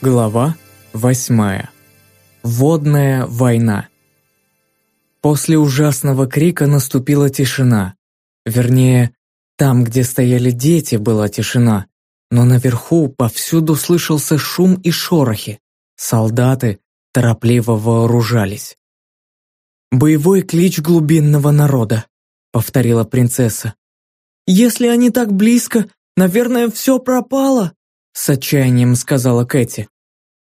Глава восьмая. Водная война. После ужасного крика наступила тишина. Вернее, там, где стояли дети, была тишина, но наверху повсюду слышался шум и шорохи. Солдаты торопливо вооружались. «Боевой клич глубинного народа», — повторила принцесса. «Если они так близко, наверное, все пропало», — с отчаянием сказала Кэти.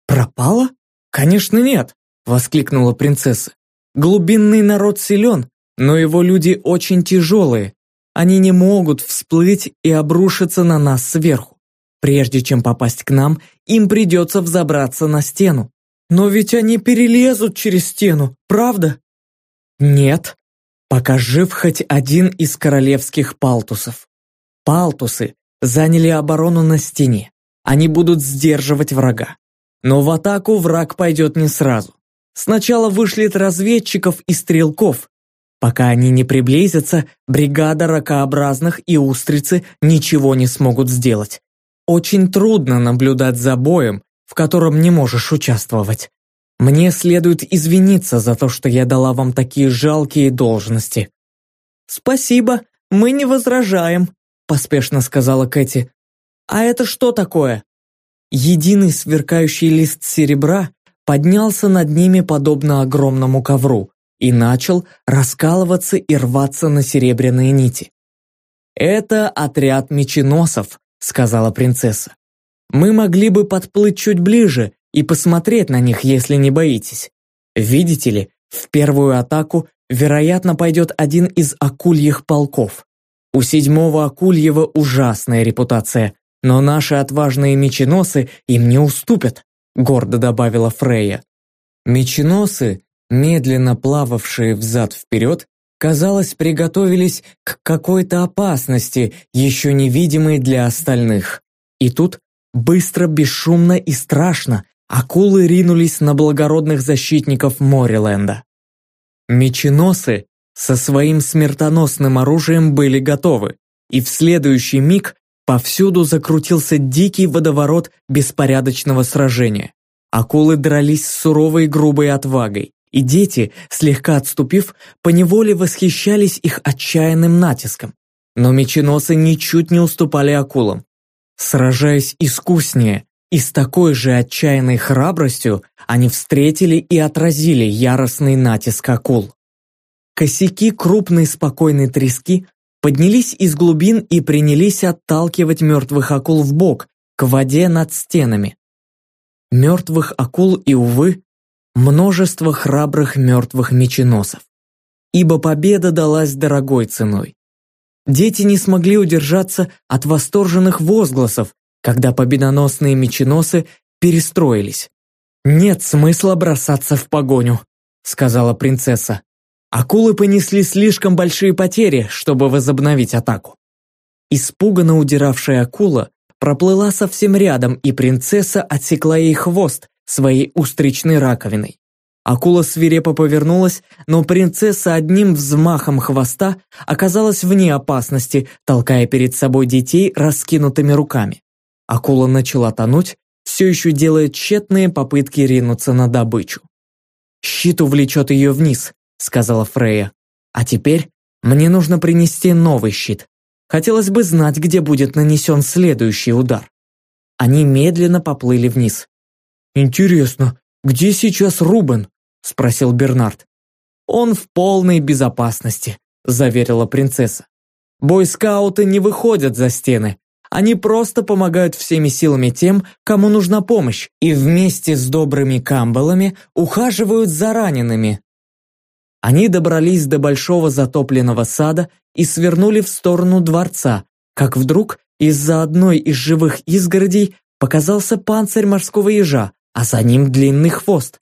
«Пропало? Конечно нет!» — воскликнула принцесса. «Глубинный народ силен, но его люди очень тяжелые. Они не могут всплыть и обрушиться на нас сверху. Прежде чем попасть к нам, им придется взобраться на стену. Но ведь они перелезут через стену, правда? Нет, пока жив хоть один из королевских палтусов. Палтусы заняли оборону на стене. Они будут сдерживать врага. Но в атаку враг пойдет не сразу. Сначала вышлет разведчиков и стрелков. Пока они не приблизятся, бригада ракообразных и устрицы ничего не смогут сделать. Очень трудно наблюдать за боем, в котором не можешь участвовать. Мне следует извиниться за то, что я дала вам такие жалкие должности». «Спасибо, мы не возражаем», – поспешно сказала Кэти. «А это что такое?» Единый сверкающий лист серебра поднялся над ними подобно огромному ковру и начал раскалываться и рваться на серебряные нити. «Это отряд меченосов», — сказала принцесса. «Мы могли бы подплыть чуть ближе и посмотреть на них, если не боитесь. Видите ли, в первую атаку, вероятно, пойдет один из акульих полков. У седьмого акульего ужасная репутация, но наши отважные меченосы им не уступят», гордо добавила Фрейя. Меченосы, медленно плававшие взад-вперед, казалось, приготовились к какой-то опасности, еще невидимой для остальных. И тут, быстро, бесшумно и страшно, акулы ринулись на благородных защитников Мориленда. Меченосы со своим смертоносным оружием были готовы, и в следующий миг Повсюду закрутился дикий водоворот беспорядочного сражения. Акулы дрались с суровой грубой отвагой, и дети, слегка отступив, поневоле восхищались их отчаянным натиском. Но меченосы ничуть не уступали акулам. Сражаясь искуснее и с такой же отчаянной храбростью, они встретили и отразили яростный натиск акул. Косяки крупной спокойной трески поднялись из глубин и принялись отталкивать мертвых акул в бок к воде над стенами. Мертвых акул и, увы, множество храбрых мертвых меченосов. Ибо победа далась дорогой ценой. Дети не смогли удержаться от восторженных возгласов, когда победоносные меченосы перестроились. «Нет смысла бросаться в погоню», — сказала принцесса. Акулы понесли слишком большие потери, чтобы возобновить атаку. Испуганно удиравшая акула проплыла совсем рядом, и принцесса отсекла ей хвост своей устричной раковиной. Акула свирепо повернулась, но принцесса одним взмахом хвоста оказалась вне опасности, толкая перед собой детей раскинутыми руками. Акула начала тонуть, все еще делая тщетные попытки ринуться на добычу. Щит увлечет ее вниз, сказала Фрея. «А теперь мне нужно принести новый щит. Хотелось бы знать, где будет нанесен следующий удар». Они медленно поплыли вниз. «Интересно, где сейчас Рубен?» – спросил Бернард. «Он в полной безопасности», – заверила принцесса. «Бойскауты не выходят за стены. Они просто помогают всеми силами тем, кому нужна помощь, и вместе с добрыми камбалами ухаживают за ранеными, они добрались до большого затопленного сада и свернули в сторону дворца, как вдруг из-за одной из живых изгородей показался панцирь морского ежа, а за ним длинный хвост.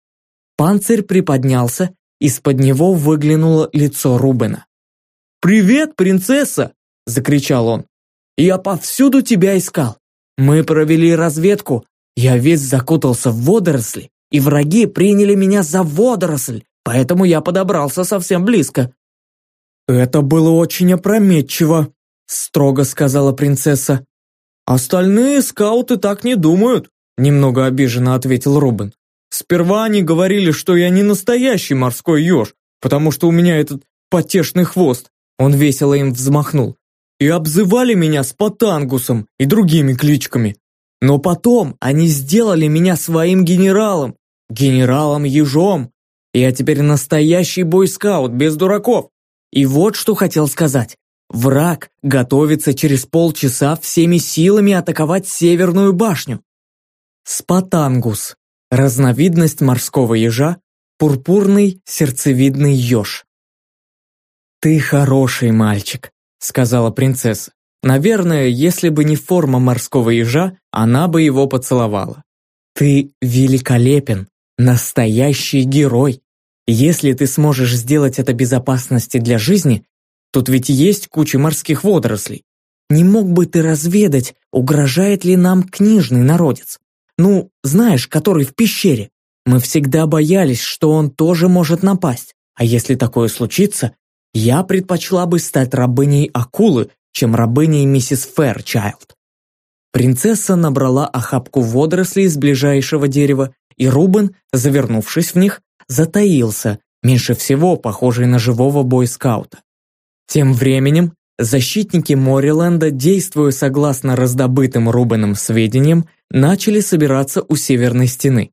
Панцирь приподнялся, из-под него выглянуло лицо Рубена. «Привет, принцесса!» – закричал он. «Я повсюду тебя искал. Мы провели разведку. Я весь закутался в водоросли, и враги приняли меня за водоросль поэтому я подобрался совсем близко». «Это было очень опрометчиво», – строго сказала принцесса. «Остальные скауты так не думают. немного обиженно ответил Рубен. Сперва они говорили, что я не настоящий морской еж, потому что у меня этот потешный хвост. Он весело им взмахнул. И обзывали меня Спатангусом и другими кличками. Но потом они сделали меня своим генералом, генералом-ежом. Я теперь настоящий бойскаут, без дураков. И вот что хотел сказать. Враг готовится через полчаса всеми силами атаковать Северную башню. Спатангус – разновидность морского ежа, пурпурный сердцевидный еж. «Ты хороший мальчик», – сказала принцесса. Наверное, если бы не форма морского ежа, она бы его поцеловала. «Ты великолепен, настоящий герой. Если ты сможешь сделать это безопасности для жизни, тут ведь есть куча морских водорослей. Не мог бы ты разведать, угрожает ли нам книжный народец? Ну, знаешь, который в пещере. Мы всегда боялись, что он тоже может напасть. А если такое случится, я предпочла бы стать рабыней акулы, чем рабыней миссис Фэрчайлд. Принцесса набрала охапку водорослей из ближайшего дерева, и Рубен, завернувшись в них, затаился, меньше всего похожий на живого бойскаута. Тем временем защитники Мориленда, действуя согласно раздобытым Рубеном сведениям, начали собираться у северной стены.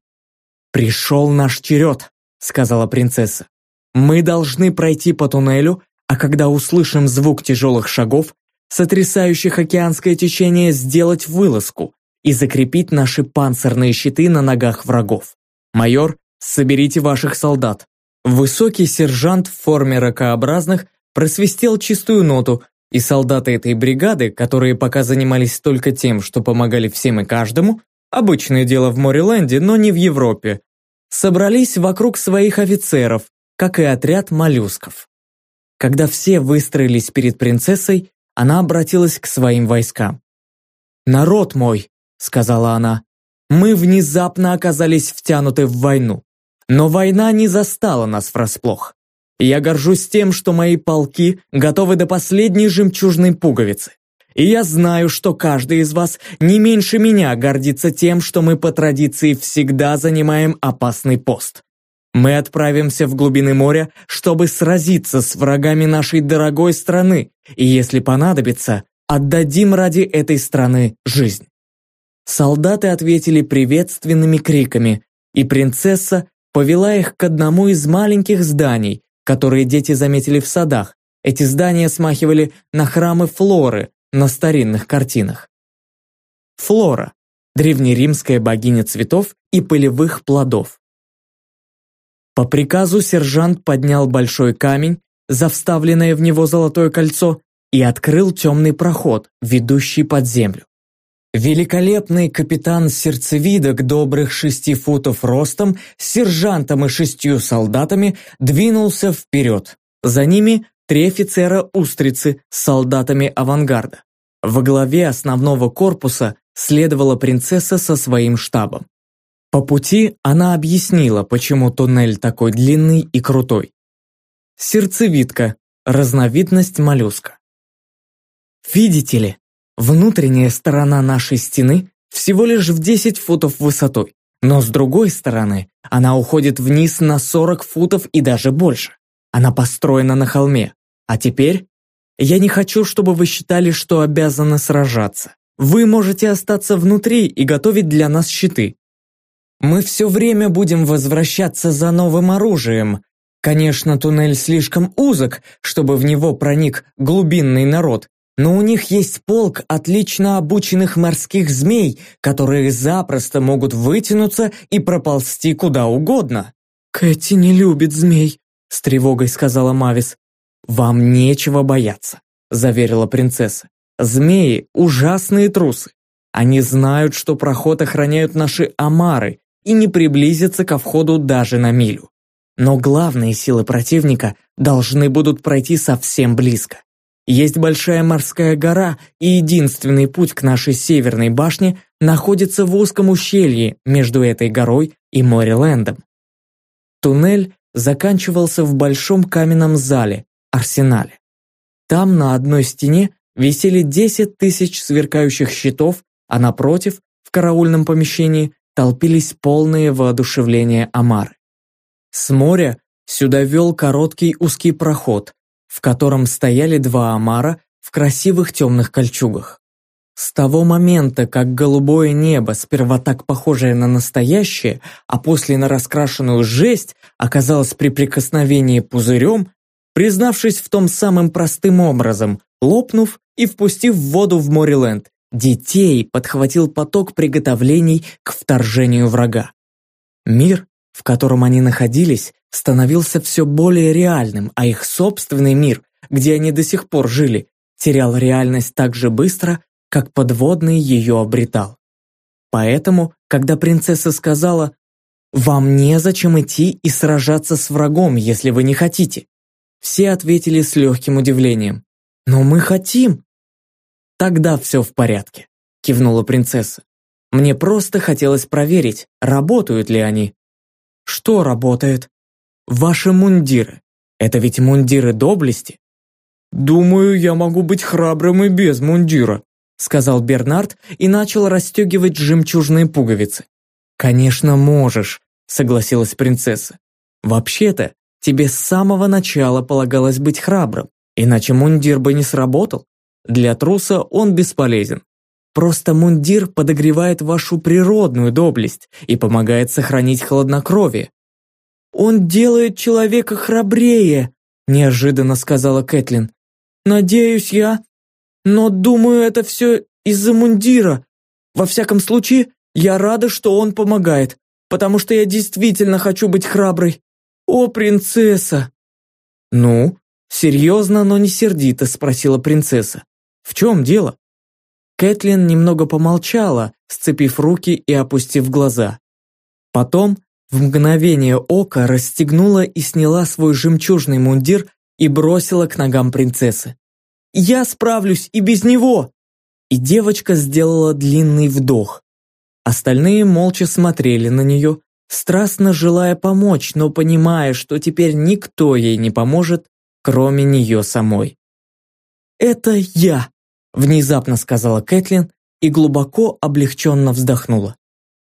«Пришел наш черед», — сказала принцесса. «Мы должны пройти по туннелю, а когда услышим звук тяжелых шагов, сотрясающих океанское течение, сделать вылазку и закрепить наши панцирные щиты на ногах врагов. Майор, соберите ваших солдат». Высокий сержант в форме ракообразных просвистел чистую ноту, и солдаты этой бригады, которые пока занимались только тем, что помогали всем и каждому, обычное дело в Мориленде, но не в Европе, собрались вокруг своих офицеров, как и отряд моллюсков. Когда все выстроились перед принцессой, она обратилась к своим войскам. «Народ мой», — сказала она, — «мы внезапно оказались втянуты в войну. Но война не застала нас врасплох. Я горжусь тем, что мои полки готовы до последней жемчужной пуговицы. И я знаю, что каждый из вас не меньше меня гордится тем, что мы по традиции всегда занимаем опасный пост. Мы отправимся в глубины моря, чтобы сразиться с врагами нашей дорогой страны, и если понадобится, отдадим ради этой страны жизнь. Солдаты ответили приветственными криками, и принцесса повела их к одному из маленьких зданий, которые дети заметили в садах. Эти здания смахивали на храмы Флоры на старинных картинах. Флора – древнеримская богиня цветов и полевых плодов. По приказу сержант поднял большой камень, за вставленное в него золотое кольцо, и открыл темный проход, ведущий под землю. Великолепный капитан сердцевидок добрых шести футов ростом с сержантом и шестью солдатами двинулся вперед. За ними три офицера устрицы с солдатами авангарда. Во главе основного корпуса следовала принцесса со своим штабом. По пути она объяснила, почему туннель такой длинный и крутой. Сердцевидка – разновидность моллюска. Видите ли, Внутренняя сторона нашей стены всего лишь в 10 футов высотой, но с другой стороны она уходит вниз на 40 футов и даже больше. Она построена на холме. А теперь я не хочу, чтобы вы считали, что обязаны сражаться. Вы можете остаться внутри и готовить для нас щиты. Мы все время будем возвращаться за новым оружием. Конечно, туннель слишком узок, чтобы в него проник глубинный народ, но у них есть полк отлично обученных морских змей, которые запросто могут вытянуться и проползти куда угодно. «Кэти не любит змей», — с тревогой сказала Мавис. «Вам нечего бояться», — заверила принцесса. «Змеи — ужасные трусы. Они знают, что проход охраняют наши омары и не приблизятся ко входу даже на милю. Но главные силы противника должны будут пройти совсем близко. Есть большая морская гора, и единственный путь к нашей северной башне находится в узком ущелье между этой горой и Морилендом. Туннель заканчивался в большом каменном зале, арсенале. Там на одной стене висели 10 тысяч сверкающих щитов, а напротив в караульном помещении толпились полные воодушевления омары. С моря сюда вел короткий узкий проход, в котором стояли два омара в красивых темных кольчугах. С того момента, как голубое небо, сперва так похожее на настоящее, а после на раскрашенную жесть, оказалось при прикосновении пузырем, признавшись в том самым простым образом, лопнув и впустив воду в Мориленд, детей подхватил поток приготовлений к вторжению врага. Мир, в котором они находились, становился все более реальным, а их собственный мир, где они до сих пор жили, терял реальность так же быстро, как подводный ее обретал. Поэтому, когда принцесса сказала «Вам незачем идти и сражаться с врагом, если вы не хотите», все ответили с легким удивлением «Но мы хотим!» «Тогда все в порядке», – кивнула принцесса. «Мне просто хотелось проверить, работают ли они». «Что работает?» «Ваши мундиры. Это ведь мундиры доблести». «Думаю, я могу быть храбрым и без мундира», сказал Бернард и начал расстегивать жемчужные пуговицы. «Конечно, можешь», согласилась принцесса. «Вообще-то, тебе с самого начала полагалось быть храбрым, иначе мундир бы не сработал. Для труса он бесполезен. Просто мундир подогревает вашу природную доблесть и помогает сохранить хладнокровие. «Он делает человека храбрее», – неожиданно сказала Кэтлин. «Надеюсь я. Но думаю, это все из-за мундира. Во всяком случае, я рада, что он помогает, потому что я действительно хочу быть храброй. О, принцесса!» «Ну?» – серьезно, но не сердито спросила принцесса. В чем дело?» Кэтлин немного помолчала, сцепив руки и опустив глаза. Потом в мгновение ока расстегнула и сняла свой жемчужный мундир и бросила к ногам принцессы. «Я справлюсь и без него!» И девочка сделала длинный вдох. Остальные молча смотрели на нее, страстно желая помочь, но понимая, что теперь никто ей не поможет, кроме нее самой. «Это я!» Внезапно сказала Кэтлин и глубоко облегченно вздохнула.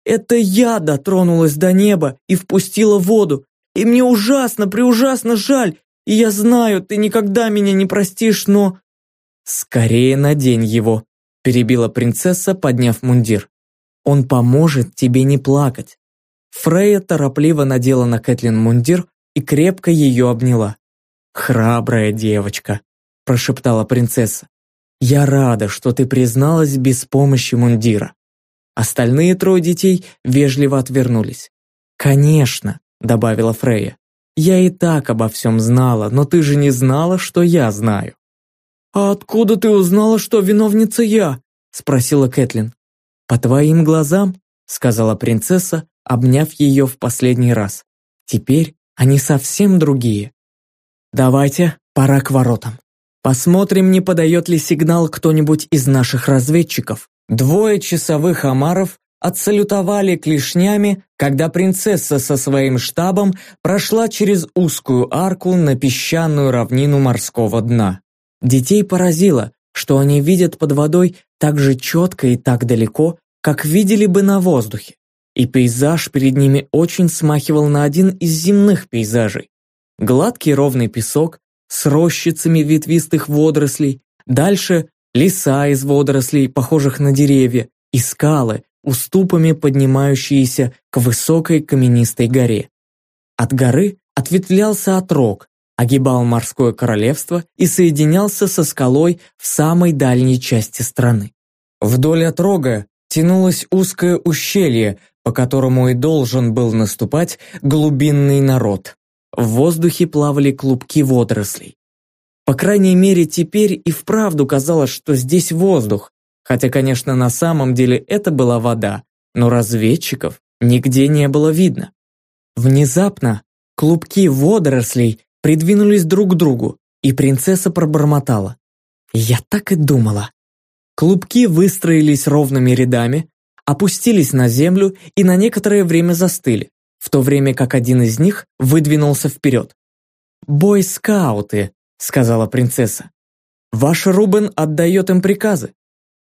«Это я дотронулась до неба и впустила воду, и мне ужасно, преужасно жаль, и я знаю, ты никогда меня не простишь, но...» «Скорее надень его», – перебила принцесса, подняв мундир. «Он поможет тебе не плакать». Фрейя торопливо надела на Кэтлин мундир и крепко ее обняла. «Храбрая девочка», – прошептала принцесса. «Я рада, что ты призналась без помощи мундира». Остальные трое детей вежливо отвернулись. «Конечно», — добавила Фрея. «Я и так обо всем знала, но ты же не знала, что я знаю». «А откуда ты узнала, что виновница я?» — спросила Кэтлин. «По твоим глазам», — сказала принцесса, обняв ее в последний раз. «Теперь они совсем другие. Давайте, пора к воротам». Посмотрим, не подает ли сигнал кто-нибудь из наших разведчиков. Двое часовых омаров отсалютовали клешнями, когда принцесса со своим штабом прошла через узкую арку на песчаную равнину морского дна. Детей поразило, что они видят под водой так же четко и так далеко, как видели бы на воздухе. И пейзаж перед ними очень смахивал на один из земных пейзажей. Гладкий ровный песок, с рощицами ветвистых водорослей, дальше леса из водорослей, похожих на деревья, и скалы, уступами поднимающиеся к высокой каменистой горе. От горы ответвлялся отрог, огибал морское королевство и соединялся со скалой в самой дальней части страны. Вдоль отрога тянулось узкое ущелье, по которому и должен был наступать глубинный народ. В воздухе плавали клубки водорослей. По крайней мере, теперь и вправду казалось, что здесь воздух, хотя, конечно, на самом деле это была вода, но разведчиков нигде не было видно. Внезапно клубки водорослей придвинулись друг к другу, и принцесса пробормотала. «Я так и думала». Клубки выстроились ровными рядами, опустились на землю и на некоторое время застыли в то время как один из них выдвинулся вперед. «Бойскауты», — сказала принцесса. «Ваш Рубен отдает им приказы».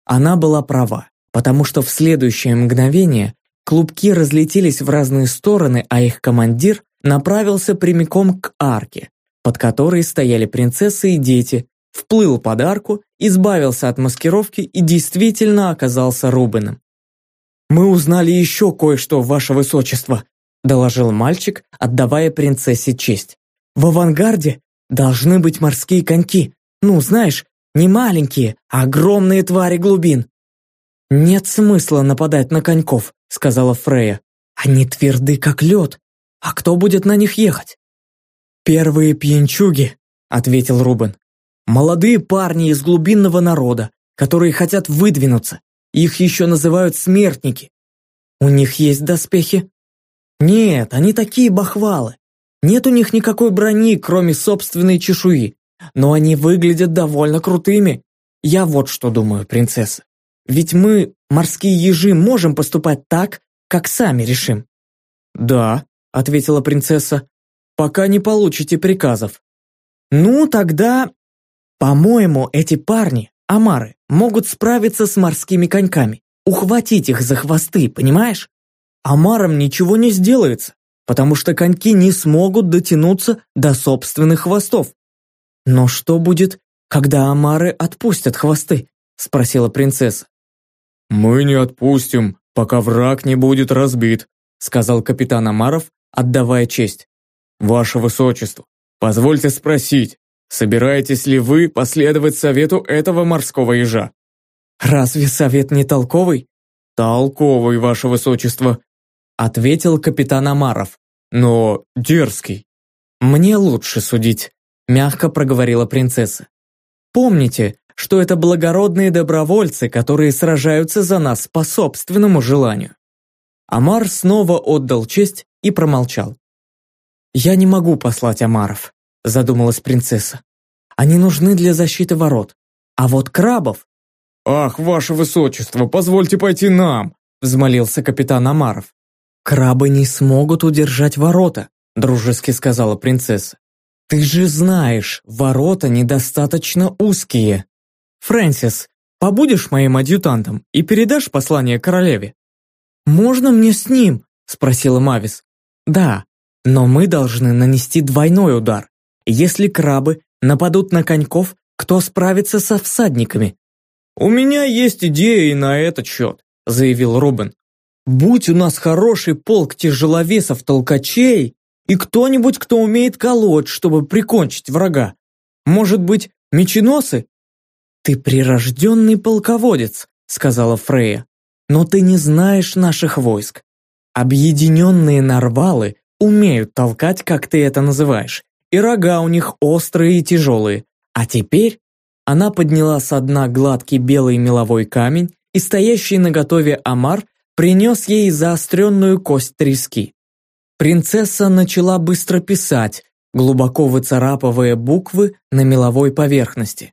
Она была права. потому что в следующее мгновение клубки разлетелись в разные стороны, а их командир направился прямиком к арке, под которой стояли принцессы и дети, вплыл под арку, избавился от маскировки и действительно оказался Рубином. «Мы узнали еще кое-что, ваше высочество», доложил мальчик, отдавая принцессе честь. «В авангарде должны быть морские коньки. Ну, знаешь, не маленькие, а огромные твари глубин». «Нет смысла нападать на коньков», сказала Фрея. «Они тверды, как лед. А кто будет на них ехать?» «Первые пьянчуги», ответил Рубен. «Молодые парни из глубинного народа, которые хотят выдвинуться. Их еще называют смертники. У них есть доспехи? Нет, они такие бахвалы. Нет у них никакой брони, кроме собственной чешуи. Но они выглядят довольно крутыми. Я вот что думаю, принцесса. Ведь мы, морские ежи, можем поступать так, как сами решим. Да, ответила принцесса, пока не получите приказов. Ну, тогда... По-моему, эти парни, амары, могут справиться с морскими коньками. Ухватить их за хвосты, понимаешь? Амарам ничего не сделается, потому что коньки не смогут дотянуться до собственных хвостов. Но что будет, когда амары отпустят хвосты? Спросила принцесса. «Мы не отпустим, пока враг не будет разбит», сказал капитан Амаров, отдавая честь. «Ваше Высочество, позвольте спросить, собираетесь ли вы последовать совету этого морского ежа?» «Разве совет не толковый?» «Толковый, Ваше Высочество», ответил капитан Амаров, но дерзкий. «Мне лучше судить», мягко проговорила принцесса. «Помните, что это благородные добровольцы, которые сражаются за нас по собственному желанию». Амар снова отдал честь и промолчал. «Я не могу послать Амаров», – задумалась принцесса. «Они нужны для защиты ворот. А вот крабов...» «Ах, ваше высочество, позвольте пойти нам!» – взмолился капитан Амаров. «Крабы не смогут удержать ворота», – дружески сказала принцесса. «Ты же знаешь, ворота недостаточно узкие. Фрэнсис, побудешь моим адъютантом и передашь послание королеве?» «Можно мне с ним?» – спросила Мавис. «Да, но мы должны нанести двойной удар. Если крабы нападут на коньков, кто справится со всадниками?» «У меня есть идеи на этот счет», – заявил Рубен. «Будь у нас хороший полк тяжеловесов-толкачей и кто-нибудь, кто умеет колоть, чтобы прикончить врага. Может быть, меченосы?» «Ты прирожденный полководец», – сказала Фрея. «Но ты не знаешь наших войск. Объединенные нарвалы умеют толкать, как ты это называешь, и рога у них острые и тяжелые. А теперь она подняла со дна гладкий белый меловой камень, и стоящий наготове Амар принес ей заостренную кость трески. Принцесса начала быстро писать, глубоко выцарапывая буквы на меловой поверхности.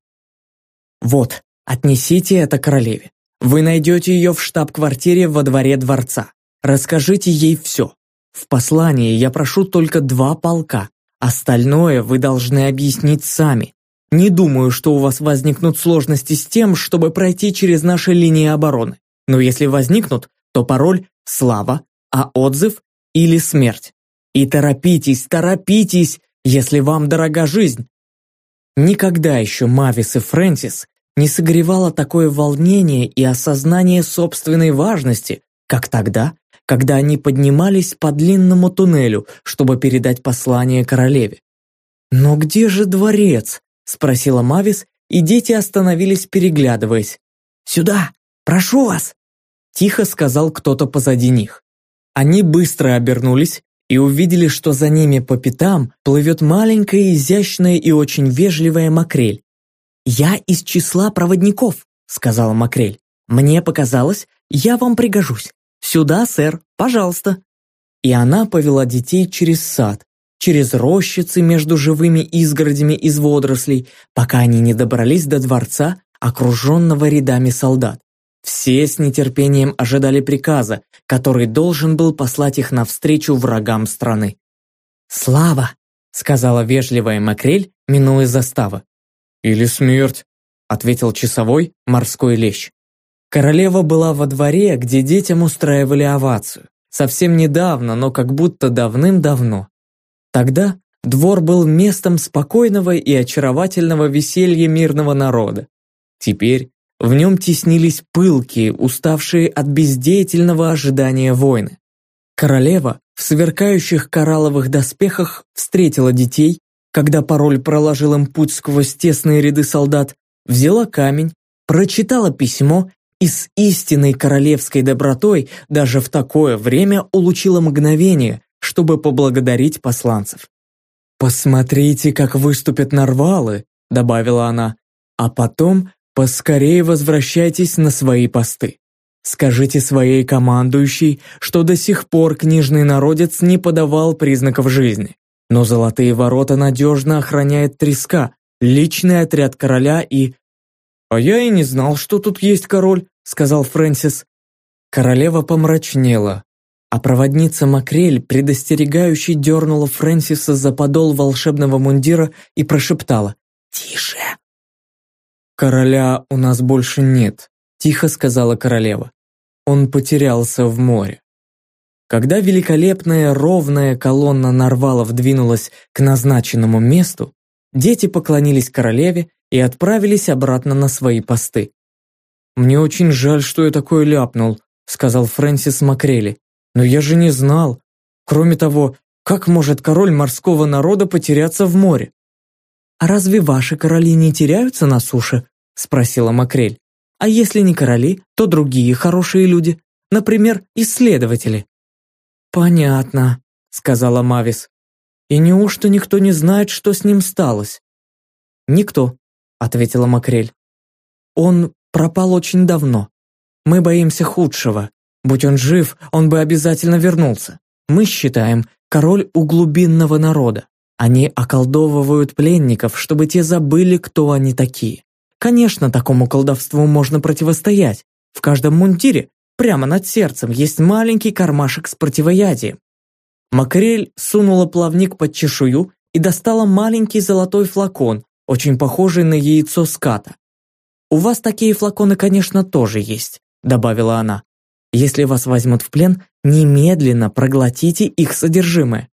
«Вот, отнесите это королеве. Вы найдете ее в штаб-квартире во дворе дворца. Расскажите ей все. В послании я прошу только два полка. Остальное вы должны объяснить сами. Не думаю, что у вас возникнут сложности с тем, чтобы пройти через наши линии обороны. Но если возникнут, то пароль «Слава», а отзыв или «Смерть». И торопитесь, торопитесь, если вам дорога жизнь. Никогда еще Мавис и Фрэнсис не согревало такое волнение и осознание собственной важности, как тогда, когда они поднимались по длинному туннелю, чтобы передать послание королеве. Но где же дворец? спросила Мавис, и дети остановились, переглядываясь. «Сюда! Прошу вас!» Тихо сказал кто-то позади них. Они быстро обернулись и увидели, что за ними по пятам плывет маленькая, изящная и очень вежливая макрель. «Я из числа проводников», — сказала макрель. «Мне показалось, я вам пригожусь. Сюда, сэр, пожалуйста». И она повела детей через сад, через рощицы между живыми изгородями из водорослей, пока они не добрались до дворца, окруженного рядами солдат. Все с нетерпением ожидали приказа, который должен был послать их навстречу врагам страны. «Слава!» — сказала вежливая Макрель, минуя заставы. «Или смерть», — ответил часовой морской лещ. Королева была во дворе, где детям устраивали овацию. Совсем недавно, но как будто давным-давно. Тогда двор был местом спокойного и очаровательного веселья мирного народа. Теперь в нем теснились пылкие, уставшие от бездеятельного ожидания войны. Королева в сверкающих коралловых доспехах встретила детей, когда пароль проложил им путь сквозь тесные ряды солдат, взяла камень, прочитала письмо и с истинной королевской добротой даже в такое время улучила мгновение, чтобы поблагодарить посланцев. «Посмотрите, как выступят нарвалы», — добавила она, «а потом поскорее возвращайтесь на свои посты. Скажите своей командующей, что до сих пор книжный народец не подавал признаков жизни, но золотые ворота надежно охраняет треска, личный отряд короля и «А я и не знал, что тут есть король», — сказал Фрэнсис. Королева помрачнела, а проводница Макрель предостерегающе дернула Фрэнсиса за подол волшебного мундира и прошептала «Тише!». «Короля у нас больше нет», — тихо сказала королева. «Он потерялся в море». Когда великолепная ровная колонна нарвалов двинулась к назначенному месту, дети поклонились королеве и отправились обратно на свои посты. «Мне очень жаль, что я такое ляпнул», сказал Фрэнсис Макрели. «Но я же не знал. Кроме того, как может король морского народа потеряться в море?» «А разве ваши короли не теряются на суше?» Спросила Макрель. «А если не короли, то другие хорошие люди, например, исследователи». «Понятно», — сказала Мавис. «И неужто никто не знает, что с ним сталось?» «Никто», ответила Макрель. Он пропал очень давно. Мы боимся худшего. Будь он жив, он бы обязательно вернулся. Мы считаем, король у глубинного народа. Они околдовывают пленников, чтобы те забыли, кто они такие. Конечно, такому колдовству можно противостоять. В каждом мундире, прямо над сердцем, есть маленький кармашек с противоядием. Макрель сунула плавник под чешую и достала маленький золотой флакон, очень похожий на яйцо ската. «У вас такие флаконы, конечно, тоже есть», — добавила она. «Если вас возьмут в плен, немедленно проглотите их содержимое».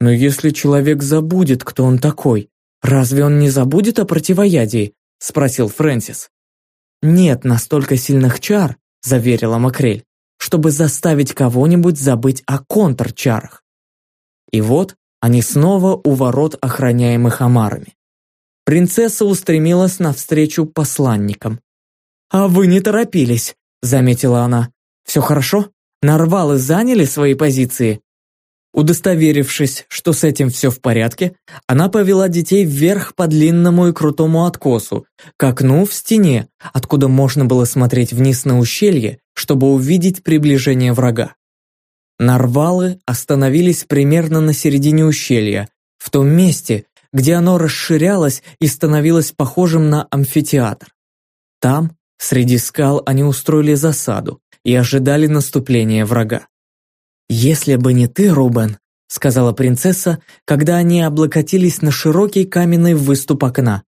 «Но если человек забудет, кто он такой, разве он не забудет о противоядии?» — спросил Фрэнсис. «Нет настолько сильных чар», — заверила Макрель, «чтобы заставить кого-нибудь забыть о контрчарах». И вот они снова у ворот, охраняемых омарами. Принцесса устремилась навстречу посланникам. «А вы не торопились», — заметила она. «Все хорошо? Нарвалы заняли свои позиции?» Удостоверившись, что с этим все в порядке, она повела детей вверх по длинному и крутому откосу, к окну в стене, откуда можно было смотреть вниз на ущелье, чтобы увидеть приближение врага. Нарвалы остановились примерно на середине ущелья, в том месте, где оно расширялось и становилось похожим на амфитеатр. Там, среди скал, они устроили засаду и ожидали наступления врага. «Если бы не ты, Рубен», — сказала принцесса, когда они облокотились на широкий каменный выступ окна,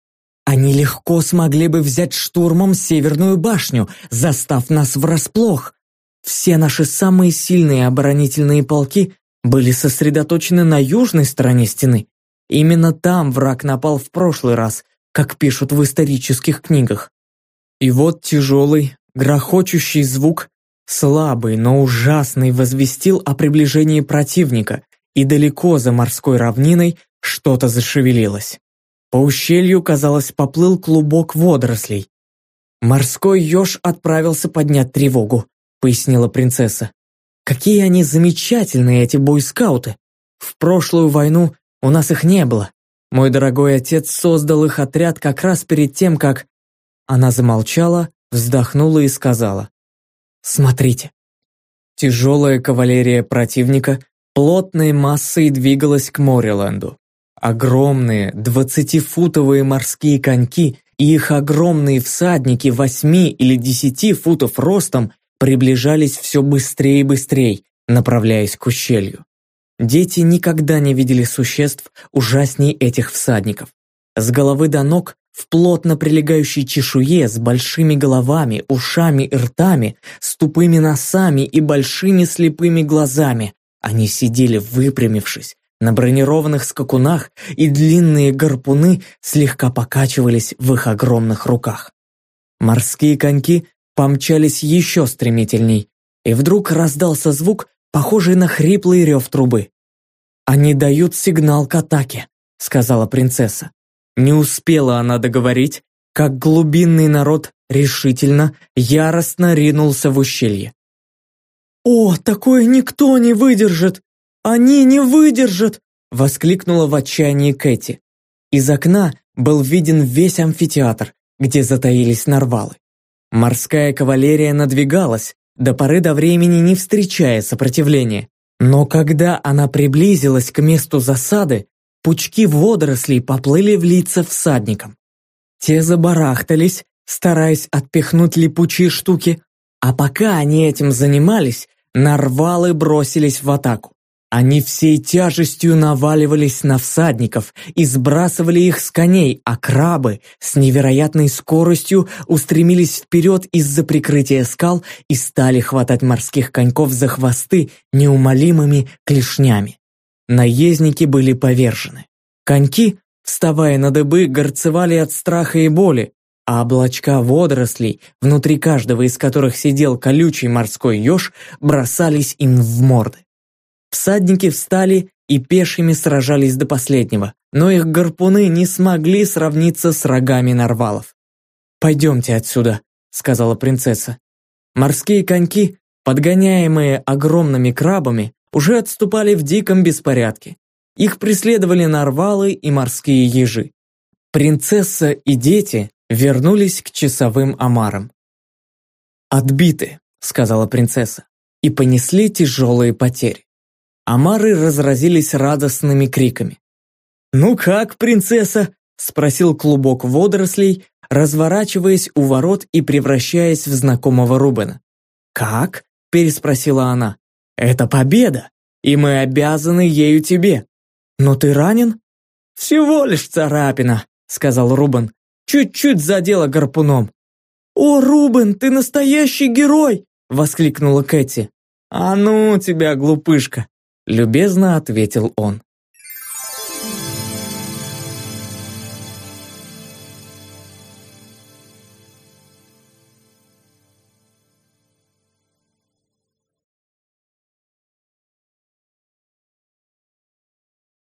«они легко смогли бы взять штурмом Северную башню, застав нас врасплох. Все наши самые сильные оборонительные полки были сосредоточены на южной стороне стены, Именно там враг напал в прошлый раз, как пишут в исторических книгах. И вот тяжелый, грохочущий звук, слабый, но ужасный, возвестил о приближении противника, и далеко за морской равниной что-то зашевелилось. По ущелью, казалось, поплыл клубок водорослей. «Морской еж отправился поднять тревогу», — пояснила принцесса. «Какие они замечательные, эти бойскауты! В прошлую войну у нас их не было. Мой дорогой отец создал их отряд как раз перед тем, как...» Она замолчала, вздохнула и сказала. «Смотрите». Тяжелая кавалерия противника плотной массой двигалась к Мориленду. Огромные двадцатифутовые морские коньки и их огромные всадники восьми или десяти футов ростом приближались все быстрее и быстрее, направляясь к ущелью. Дети никогда не видели существ ужасней этих всадников. С головы до ног в плотно прилегающей чешуе с большими головами, ушами и ртами, с тупыми носами и большими слепыми глазами. Они сидели выпрямившись на бронированных скакунах, и длинные гарпуны слегка покачивались в их огромных руках. Морские коньки помчались еще стремительней, и вдруг раздался звук, похожий на хриплый рев трубы. «Они дают сигнал к атаке», — сказала принцесса. Не успела она договорить, как глубинный народ решительно, яростно ринулся в ущелье. «О, такое никто не выдержит! Они не выдержат!» воскликнула в отчаянии Кэти. Из окна был виден весь амфитеатр, где затаились нарвалы. Морская кавалерия надвигалась, до поры до времени не встречая сопротивления. Но когда она приблизилась к месту засады, пучки водорослей поплыли в лица всадникам. Те забарахтались, стараясь отпихнуть липучие штуки, а пока они этим занимались, нарвалы бросились в атаку. Они всей тяжестью наваливались на всадников и сбрасывали их с коней, а крабы с невероятной скоростью устремились вперед из-за прикрытия скал и стали хватать морских коньков за хвосты неумолимыми клешнями. Наездники были повержены. Коньки, вставая на дыбы, горцевали от страха и боли, а облачка водорослей, внутри каждого из которых сидел колючий морской еж, бросались им в морды. Всадники встали и пешими сражались до последнего, но их гарпуны не смогли сравниться с рогами нарвалов. «Пойдемте отсюда», — сказала принцесса. Морские коньки, подгоняемые огромными крабами, уже отступали в диком беспорядке. Их преследовали нарвалы и морские ежи. Принцесса и дети вернулись к часовым омарам. «Отбиты», — сказала принцесса, — и понесли тяжелые потери. Омары разразились радостными криками. «Ну как, принцесса?» — спросил клубок водорослей, разворачиваясь у ворот и превращаясь в знакомого Рубена. «Как?» — переспросила она. Это победа, и мы обязаны ею тебе. Но ты ранен? Всего лишь царапина, сказал Рубен. Чуть-чуть задела гарпуном. О, Рубен, ты настоящий герой! воскликнула Кэти. А ну тебя, глупышка, любезно ответил он.